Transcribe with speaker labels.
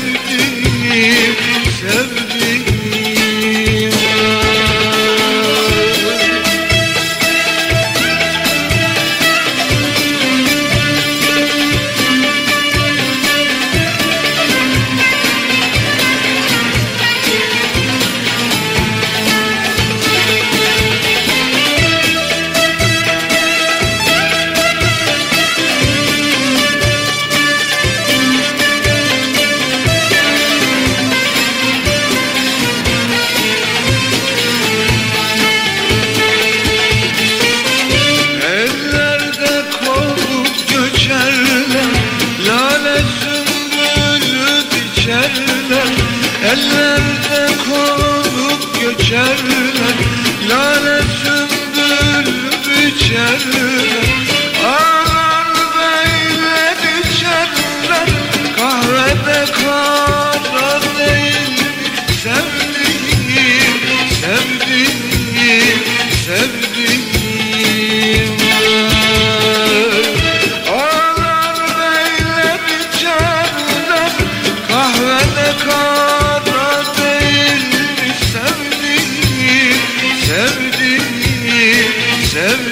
Speaker 1: sevdim sevdim Ellerde konup geçerler Lale sümbül biçerler Never